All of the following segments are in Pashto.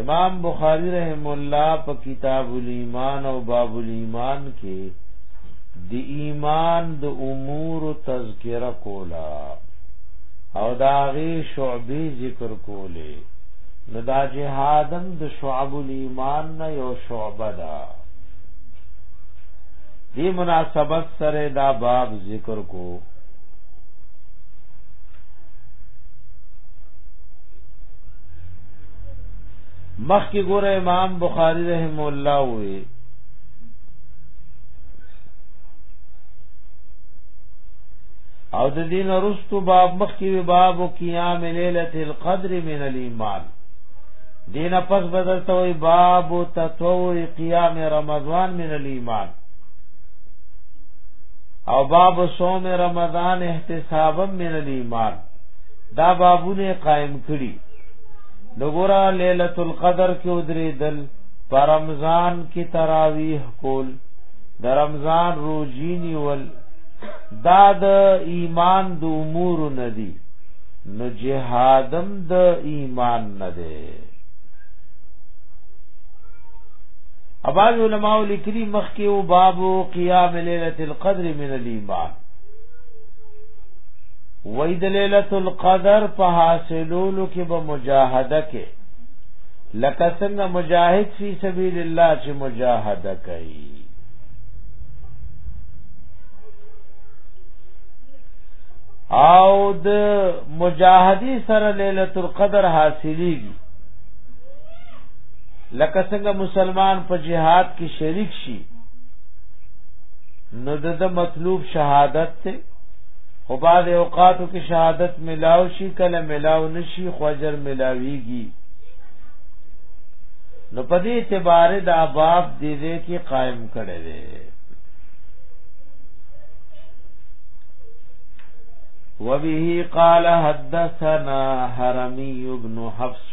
امام بخاری رحم الله په کتاب الایمان او باب الایمان کې د ایمان د امور تذکرہ کولا او داغه شعبې ذکر کولې نو دا جهادم د شعب الایمان نه یو شعبه ده دی مناسبت سره دا باب ذکر کو مخ کی ګوره امام بخاری رحم الله وی او د دین ورستو باب مخ کی باب قیام ليله القدر من الايمان دین پس بدلته وی باب تطوع قیام رمضان من الايمان او باب صوم رمضان احتسابا من الايمان دا بابونه قائم کړي نګورا ليله القدر کې ودري دل پر رمضان کې تراویح کول د رمضان روزي نیول دا د ایمان د امور ندي نو جهادم د ایمان نه دی اباظ علماء لیکلی مخکی او باب قیام ليله القدر من الايمان وید ليله القدر په حاصلولو کې به مجاهده کې لکه څنګه مجاهد فی سبیل الله چې مجاهده کوي او د مجاهدی سره ليله القدر حاصلېږي لکه څنګه مسلمان په جهاد کې شریک شي نو د مطلوب شهادت ته خو بعد اوقاتو کې شهادت ملاو شي کله ملاو نشي خو اجر ملاويږي نو په دې اعتبار دا باب دې دې کې قائم کړي دي وبه قال حدثنا حرمي بن حفص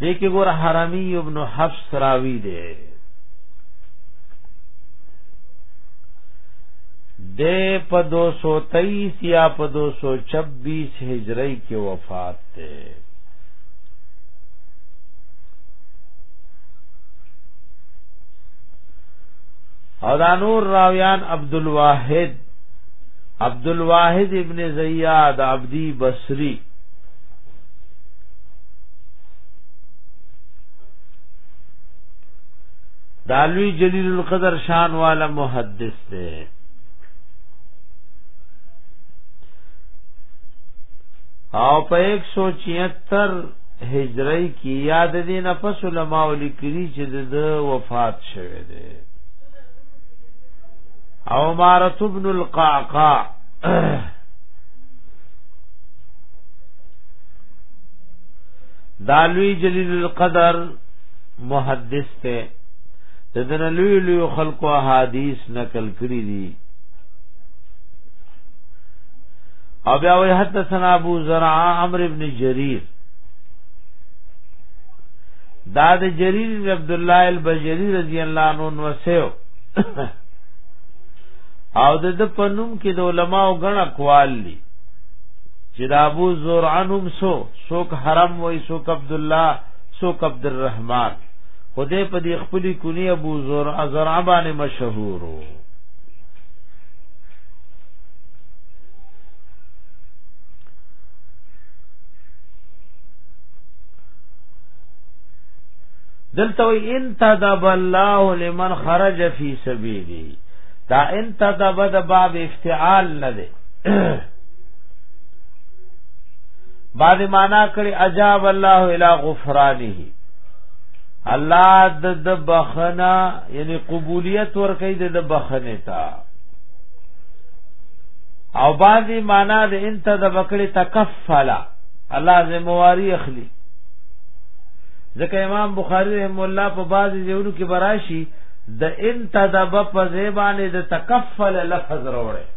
دې کې ګور حرامي ابن حفص راوي دی د په 223 یا په 226 هجری کې وفات ده او دا نور راویان عبد الواحد عبد الواحد ابن زیاد عبدی بصری دالوی جلیل القدر شان والا محدث دے او په 176 هجری کې یاد دي نفس علماء لیکلي چې د وفات شوه دی او مارت ابن القعقاع دالوی جلیل القدر محدث ته ددن لوی لوی خلقو حدیث نقل کړی دي او بیا وی حدثنا ابو زرع عمرو ابن جرير دا د جرير بن عبد الله البجري رضی الله عنه وسو او د پنوم کې د علماو غن اقوال دي چې دا ابو زرعنم سو سوک حرم وای سوک عبد الله سوک عبد الرحمن خدای په دې خپل کونی ابو زر ازرع باندې مشهور وو دلته وی ان تدب الله لمن خرج فی سبیلی دا ان تدب د باب افتعال نه بعد معنا کړي عجاب الله الى غفرانه الله د د بخنا یعنی قبولیت ور کوي د د بخنه تا او بعضی معنا د انت د بکړي تکفلا الله زمواري اخلي ځکه امام بخاری رحم الله په بعضی ځایونو کې براشي د انت د په زیبانه د تکفل لفظ راوړي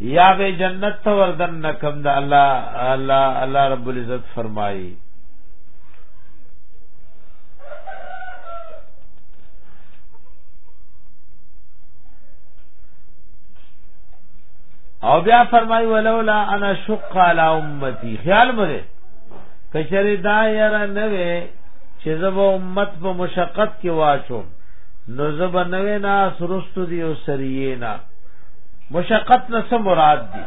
یا به جنت ته وردن نکم د الله الله الله رب العزت فرمایي او بیا فرمای ولولا انا شق علی امتی خیال مده کچری دا یرا نوې چې زب امت په مشقت کې واچو نو زب نوې نا سرستو دی او سریه نا مشقت نه سم مراد دی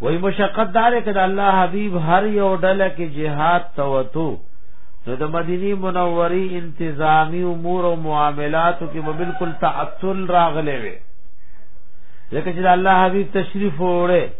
وای مشقت دار کړه الله حبیب هر یو ډله کې jihad توتو نو د مدینی منوری انتظامی امور او معاملاتو کې به بالکل تعطل راغلی وي ځکه چې الله حبیب تشریف وړي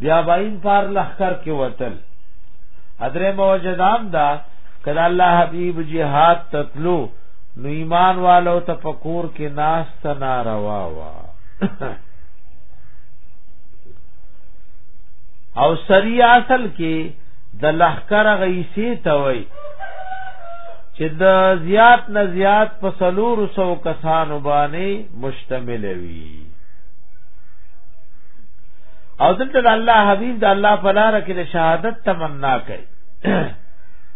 بیا باین پار لخر کې وتل ادره موجدام دا کله الله حبیب جهاد تتلو نو ایمان والو ته پکور کې ناس ته ناروا وا او سری اصل کې د لخر غیسی ته وای چې د زیات نه زیات په سلور سو کسانو باندې مشتمل وي او دلته د الله حبیب د الله په لار کې د شهادت تمنا کوي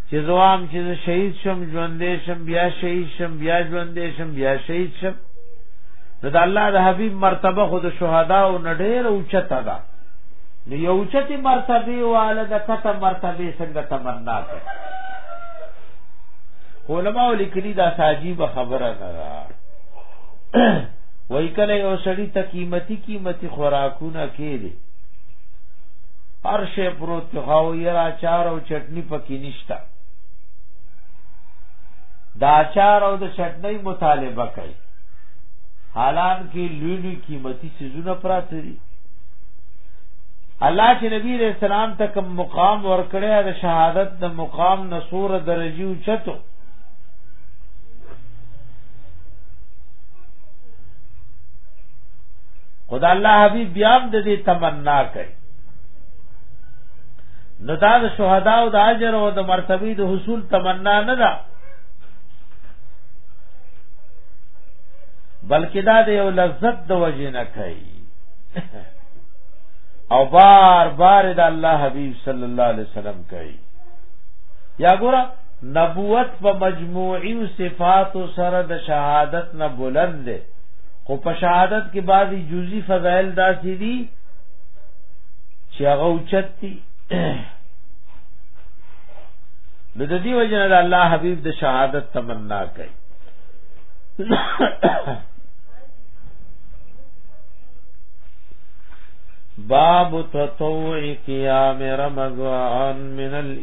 چې زوام چې شهید شم ژوندې شم بیا شهید شم بیا ژوندې شم بیا شهید شم نو د الله د حبیب مرتبه خود شهدا او نډیر او چته ده نو یو چته مرتبه واله د کته مرتبه څنګه تمنا کوي علماء لیکلي دا ساجيبه خبره نه وای کله یو سړی ته قیمتي قیمتي خوراکونه کېږي هر شی پروت خو یې را چار او چټنی پکې نشتا دا چار او د چټنی مطالبه کوي حالان کې لوی لوی قیمتي سيزونه پراته دي الله چې نبی رسول الله ته کوم مقام ورکړی د شهادت د مقام نصور درجه او چتو خدا الله حبیب بیا هم د دې تمنا کوي نو دا د شهدا او د اجر او د مرتبه د حصول تمنا نه ده بلکې دا د یو لذت د وجې نه کوي او بار بار د الله حبیب صلی الله علیه وسلم کوي یا ګوره نبوت په مجموعي صفات سره د شهادت نه بلند دی خو په شهادت کې بعضی جزئی فضائل داسې دي چې هغه اوچت دي نو د دې وجه نه الله حبيب د شهادت تمنا کوي باب تطوع قیام رمضان من